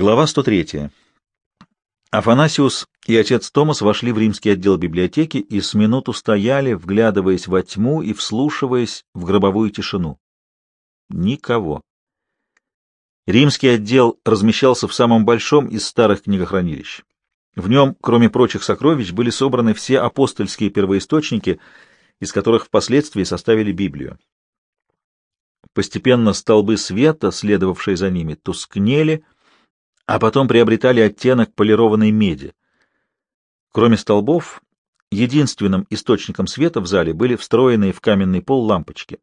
Глава 103. Афанасиус и отец Томас вошли в римский отдел библиотеки и с минуту стояли, вглядываясь во тьму и вслушиваясь в гробовую тишину. Никого. Римский отдел размещался в самом большом из старых книгохранилищ. В нем, кроме прочих сокровищ, были собраны все апостольские первоисточники, из которых впоследствии составили Библию. Постепенно столбы света, следовавшие за ними, тускнели — а потом приобретали оттенок полированной меди. Кроме столбов, единственным источником света в зале были встроенные в каменный пол лампочки.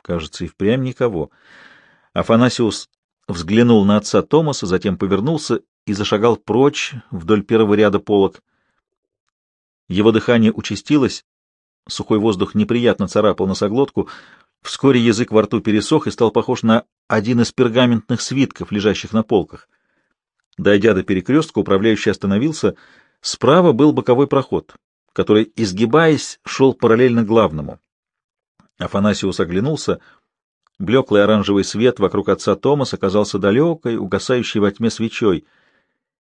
Кажется, и впрямь никого. Афанасиус взглянул на отца Томаса, затем повернулся и зашагал прочь вдоль первого ряда полок. Его дыхание участилось, сухой воздух неприятно царапал носоглотку, Вскоре язык во рту пересох и стал похож на один из пергаментных свитков, лежащих на полках. Дойдя до перекрестка, управляющий остановился. Справа был боковой проход, который, изгибаясь, шел параллельно главному. Афанасиус оглянулся. Блеклый оранжевый свет вокруг отца Томаса оказался далекой, угасающей во тьме свечой.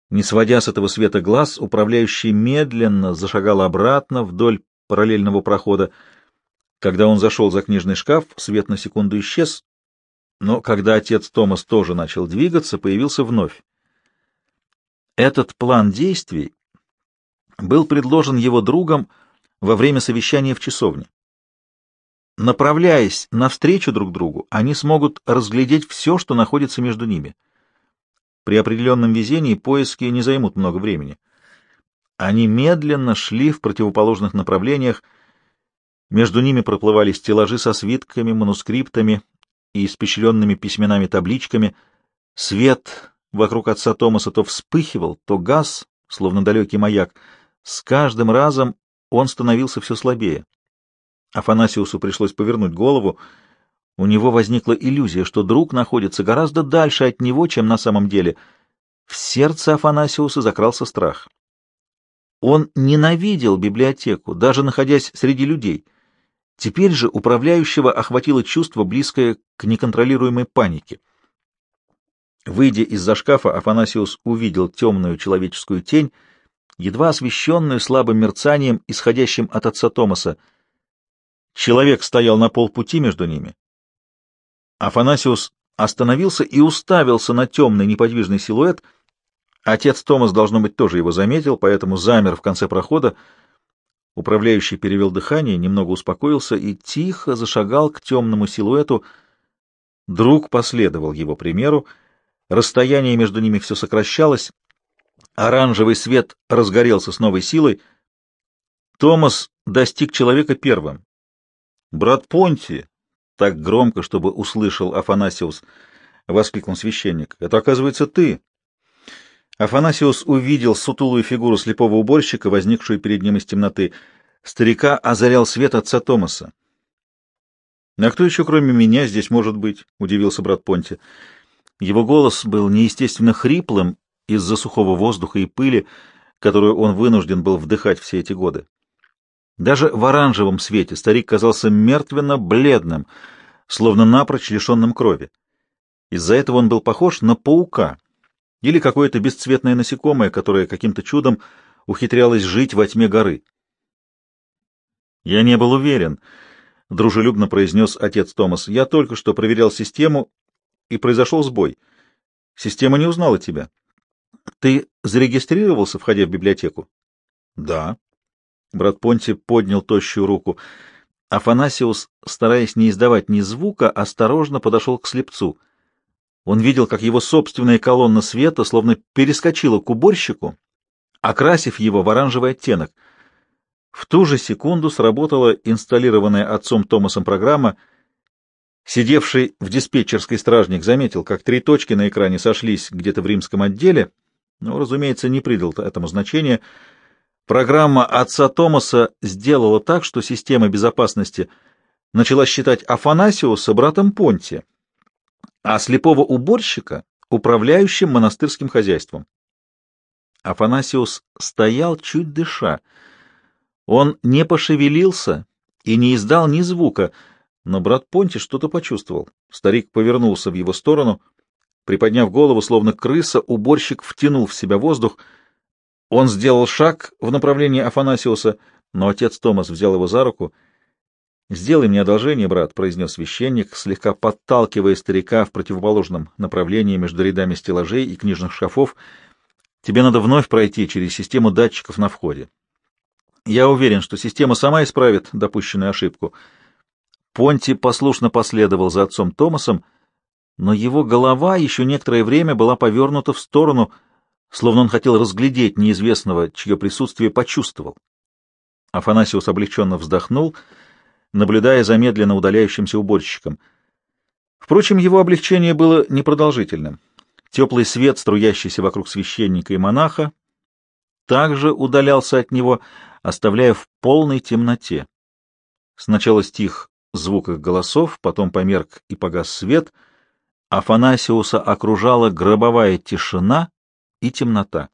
Не сводя с этого света глаз, управляющий медленно зашагал обратно вдоль параллельного прохода, когда он зашел за книжный шкаф, свет на секунду исчез, но когда отец Томас тоже начал двигаться, появился вновь. Этот план действий был предложен его другом во время совещания в часовне. Направляясь навстречу друг другу, они смогут разглядеть все, что находится между ними. При определенном везении поиски не займут много времени. Они медленно шли в противоположных направлениях, между ними проплывали стеллажи со свитками, манускриптами и испещренными письменами табличками. Свет вокруг отца Томаса то вспыхивал, то газ, словно далекий маяк. С каждым разом он становился все слабее. Афанасиусу пришлось повернуть голову. У него возникла иллюзия, что друг находится гораздо дальше от него, чем на самом деле. В сердце Афанасиуса закрался страх. Он ненавидел библиотеку, даже находясь среди людей — Теперь же управляющего охватило чувство, близкое к неконтролируемой панике. Выйдя из-за шкафа, Афанасиус увидел темную человеческую тень, едва освещенную слабым мерцанием, исходящим от отца Томаса. Человек стоял на полпути между ними. Афанасиус остановился и уставился на темный неподвижный силуэт. Отец Томас, должно быть, тоже его заметил, поэтому замер в конце прохода, Управляющий перевел дыхание, немного успокоился и тихо зашагал к темному силуэту. Друг последовал его примеру. Расстояние между ними все сокращалось. Оранжевый свет разгорелся с новой силой. Томас достиг человека первым. «Брат Понти!» — так громко, чтобы услышал Афанасиус, — воскликнул священник. «Это, оказывается, ты!» Афанасиус увидел сутулую фигуру слепого уборщика, возникшую перед ним из темноты. Старика озарял свет отца Томаса. «А кто еще, кроме меня, здесь может быть?» — удивился брат Понти. Его голос был неестественно хриплым из-за сухого воздуха и пыли, которую он вынужден был вдыхать все эти годы. Даже в оранжевом свете старик казался мертвенно-бледным, словно напрочь лишенным крови. Из-за этого он был похож на паука — или какое-то бесцветное насекомое, которое каким-то чудом ухитрялось жить во тьме горы. «Я не был уверен», — дружелюбно произнес отец Томас. «Я только что проверял систему, и произошел сбой. Система не узнала тебя. Ты зарегистрировался, входя в библиотеку?» «Да». Брат Понти поднял тощую руку. Афанасиус, стараясь не издавать ни звука, осторожно подошел к слепцу — он видел, как его собственная колонна света словно перескочила к уборщику, окрасив его в оранжевый оттенок. В ту же секунду сработала инсталлированная отцом Томасом программа. Сидевший в диспетчерской стражник заметил, как три точки на экране сошлись где-то в римском отделе, но, разумеется, не придал этому значения. Программа отца Томаса сделала так, что система безопасности начала считать Афанасиуса братом Понти, а слепого уборщика — управляющим монастырским хозяйством. Афанасиус стоял, чуть дыша. Он не пошевелился и не издал ни звука, но брат Понти что-то почувствовал. Старик повернулся в его сторону. Приподняв голову, словно крыса, уборщик втянул в себя воздух. Он сделал шаг в направлении Афанасиуса, но отец Томас взял его за руку. «Сделай мне одолжение, брат», — произнес священник, слегка подталкивая старика в противоположном направлении между рядами стеллажей и книжных шкафов. «Тебе надо вновь пройти через систему датчиков на входе. Я уверен, что система сама исправит допущенную ошибку». Понти послушно последовал за отцом Томасом, но его голова еще некоторое время была повернута в сторону, словно он хотел разглядеть неизвестного, чье присутствие почувствовал. Афанасиус облегченно вздохнул, наблюдая за медленно удаляющимся уборщиком. Впрочем, его облегчение было непродолжительным. Теплый свет, струящийся вокруг священника и монаха, также удалялся от него, оставляя в полной темноте. Сначала стих звук их голосов, потом померк и погас свет, Афанасиуса окружала гробовая тишина и темнота.